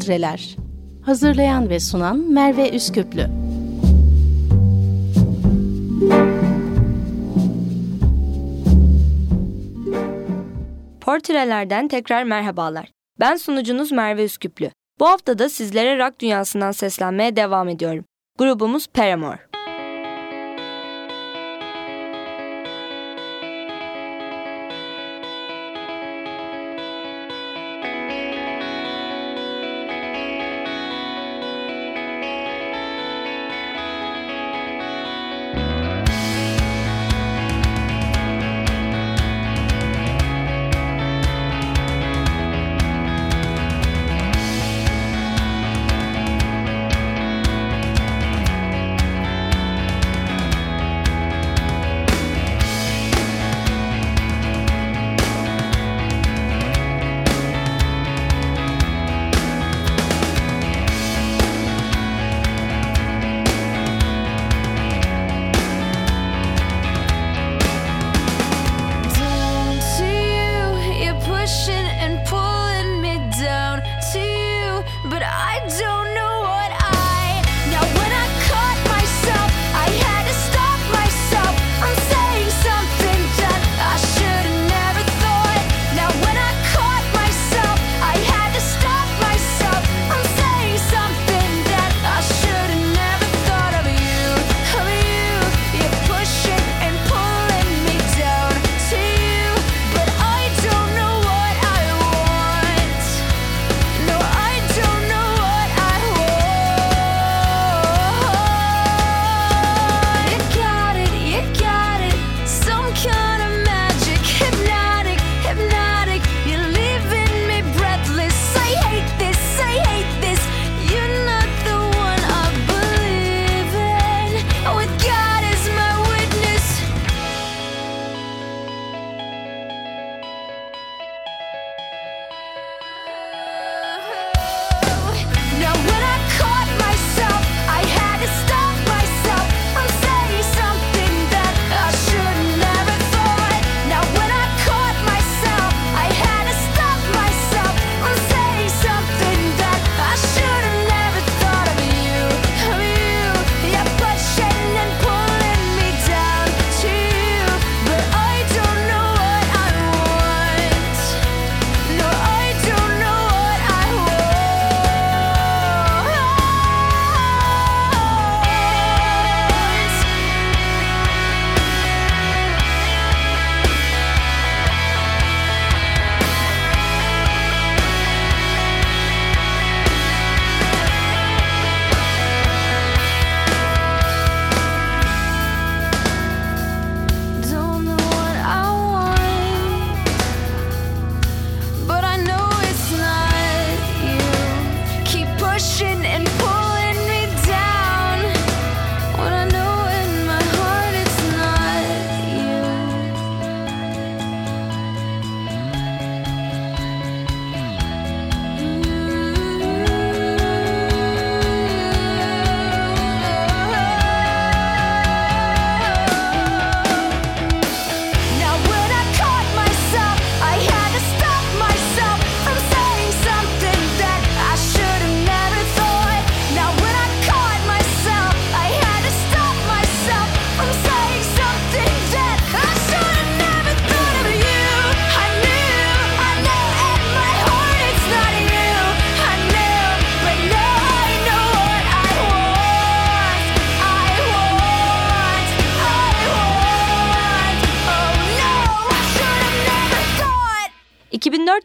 Portreler Hazırlayan ve sunan Merve Üsküplü Portrelerden tekrar merhabalar. Ben sunucunuz Merve Üsküplü. Bu hafta da sizlere rock dünyasından seslenmeye devam ediyorum. Grubumuz Paramore.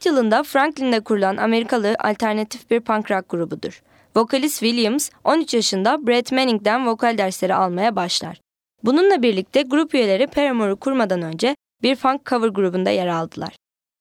Yılında Franklin'de kurulan Amerikalı alternatif bir punk rock grubudur. Vokalist Williams 13 yaşında Brett Manning'den vokal dersleri almaya başlar. Bununla birlikte grup üyeleri Paramore'u kurmadan önce bir funk cover grubunda yer aldılar.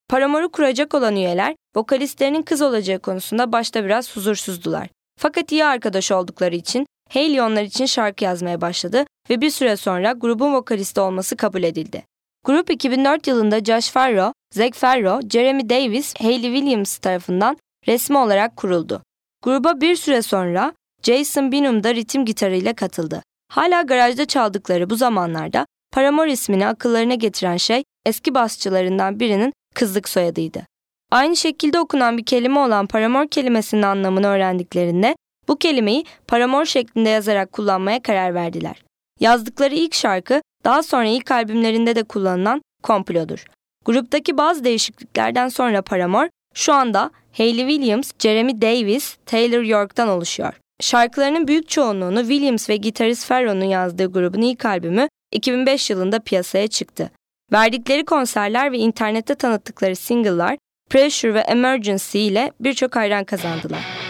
Paramore'u kuracak olan üyeler vokalistlerinin kız olacağı konusunda başta biraz huzursuzdular. Fakat iyi arkadaş oldukları için Haley onlar için şarkı yazmaya başladı ve bir süre sonra grubun vokalisti olması kabul edildi. Grup 2004 yılında Josh Farro, Zac Farro, Jeremy Davis, Hayley Williams tarafından resmi olarak kuruldu. Gruba bir süre sonra Jason Binum da ritim gitarıyla katıldı. Hala garajda çaldıkları bu zamanlarda Paramore ismini akıllarına getiren şey eski basçılarından birinin kızlık soyadıydı. Aynı şekilde okunan bir kelime olan paramor kelimesinin anlamını öğrendiklerinde bu kelimeyi paramor şeklinde yazarak kullanmaya karar verdiler. Yazdıkları ilk şarkı daha sonra ilk albümlerinde de kullanılan Komplo'dur. Gruptaki bazı değişikliklerden sonra Paramore şu anda Hayley Williams, Jeremy Davis, Taylor York'tan oluşuyor. Şarkılarının büyük çoğunluğunu Williams ve gitarist Ferro'nun yazdığı grubun ilk albümü 2005 yılında piyasaya çıktı. Verdikleri konserler ve internette tanıttıkları single'lar Pressure ve Emergency ile birçok hayran kazandılar.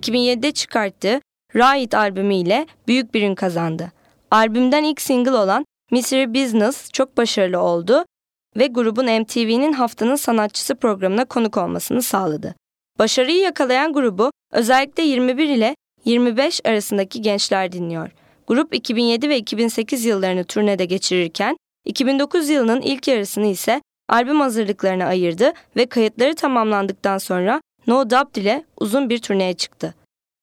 2007'de çıkarttığı Riot albümüyle büyük bir ün kazandı. Albümden ilk single olan Mystery Business çok başarılı oldu ve grubun MTV'nin haftanın sanatçısı programına konuk olmasını sağladı. Başarıyı yakalayan grubu özellikle 21 ile 25 arasındaki gençler dinliyor. Grup 2007 ve 2008 yıllarını turnede geçirirken 2009 yılının ilk yarısını ise albüm hazırlıklarına ayırdı ve kayıtları tamamlandıktan sonra No Doubt ile uzun bir turneye çıktı.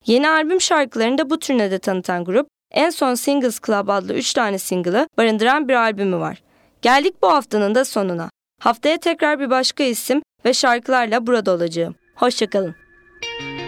Yeni albüm şarkılarını da bu turnede tanıtan grup, en son Singles Club adlı 3 tane single'ı barındıran bir albümü var. Geldik bu haftanın da sonuna. Haftaya tekrar bir başka isim ve şarkılarla burada olacağım. Hoşçakalın. you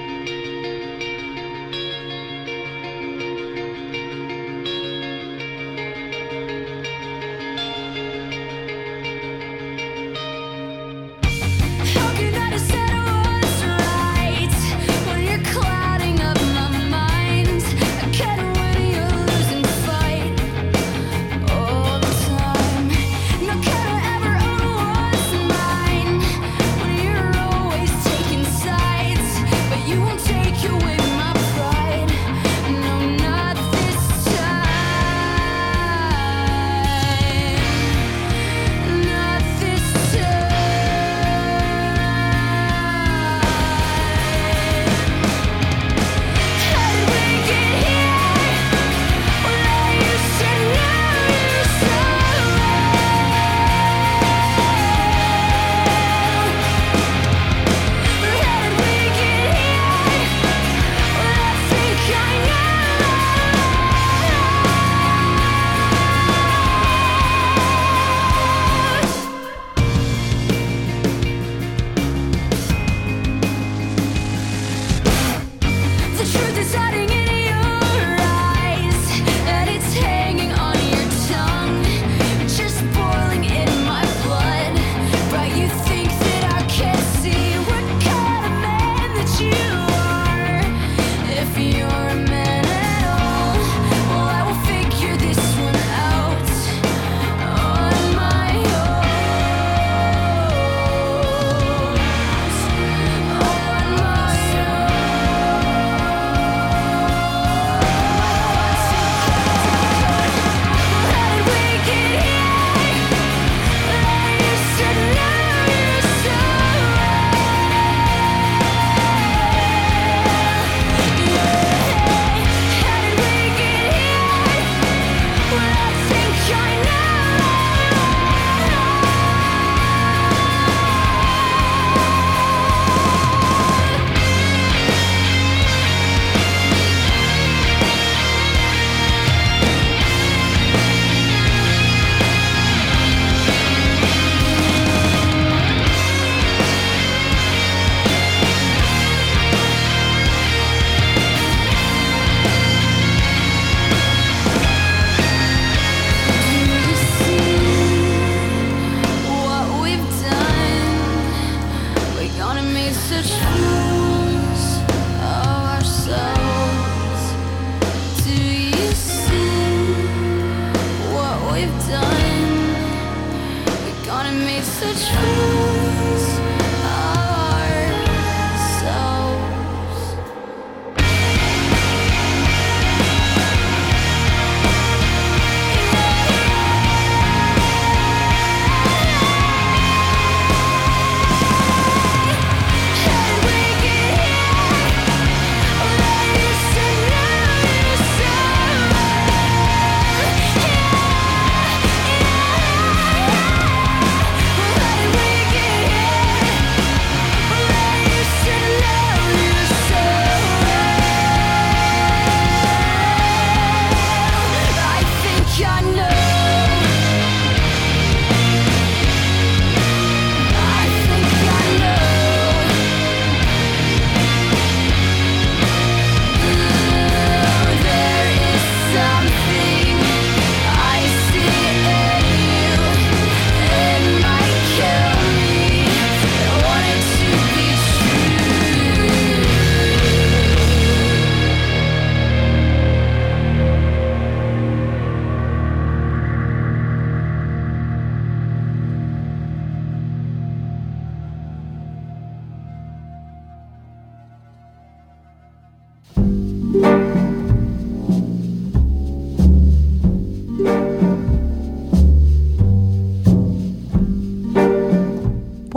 one. We're gonna make such fun.